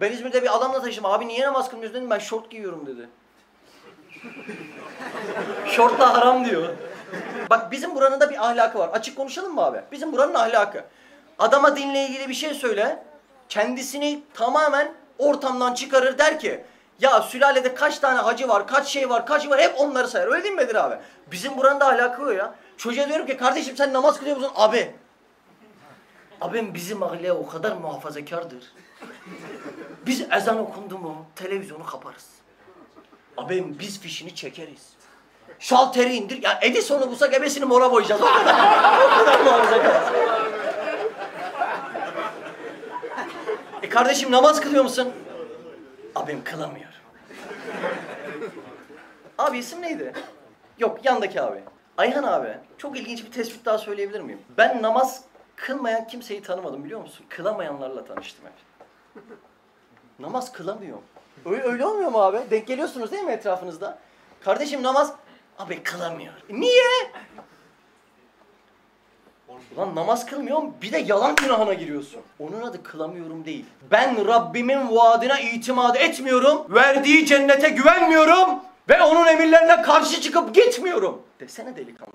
Ben İzmir'de bir adamla taşıdım. Abi niye namaz kılmıyorsun dedim. Ben şort giyiyorum dedi. Şort da haram diyor. Bak bizim buranın da bir ahlakı var. Açık konuşalım mı abi? Bizim buranın ahlakı. Adama dinle ilgili bir şey söyle. Kendisini tamamen ortamdan çıkarır der ki ya sülalede kaç tane hacı var, kaç şey var, kaç var hep onları sayar. Öyle değil mi Bedir abi? Bizim buranın da ahlakı o ya. Çocuğa diyorum ki kardeşim sen namaz kılıyor musun? Abi. Abim bizim aile o kadar muhafazakardır. Biz ezan okundu mu televizyonu kaparız. Abim biz fişini çekeriz. Şalteri indir. Ya Edison'u bulsak ebesini mora boyayacağız. O kadar, o kadar muhafazakarız. E kardeşim namaz kılıyor musun? Abim kılamıyor. Abi isim neydi? Yok yandaki abi. Ayhan abi çok ilginç bir tespit daha söyleyebilir miyim? Ben namaz kılmayan kimseyi tanımadım biliyor musun? Kılamayanlarla tanıştım hep. Namaz kılamıyor. Öyle, öyle olmuyor mu abi? Denk geliyorsunuz değil mi etrafınızda? Kardeşim namaz... Abi kılamıyor. Niye? Ulan namaz kılmıyorum bir de yalan günahına giriyorsun. Onun adı kılamıyorum değil. Ben Rabbimin vaadine itimat etmiyorum. Verdiği cennete güvenmiyorum. Ve onun emirlerine karşı çıkıp gitmiyorum. Desene delikanlı.